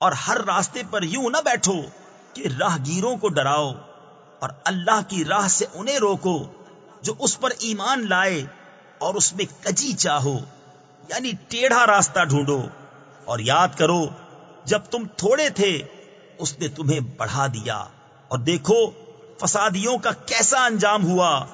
اور ہر راستے پر یوں نہ بیٹھو کہ راہ گیروں کو ڈراؤ اور اللہ کی راہ سے انہیں روکو جو اس پر ایمان لائے اور اس میں کجی چاہو یعنی ٹیڑھا راستہ ڈھونڈو۔ اور یاد کرو، جب تم تھوڑے تھے، اس نے تمہیں بڑھا دیا۔ اور دیکھو، فسادیوں کا کیسا انجام ہوا۔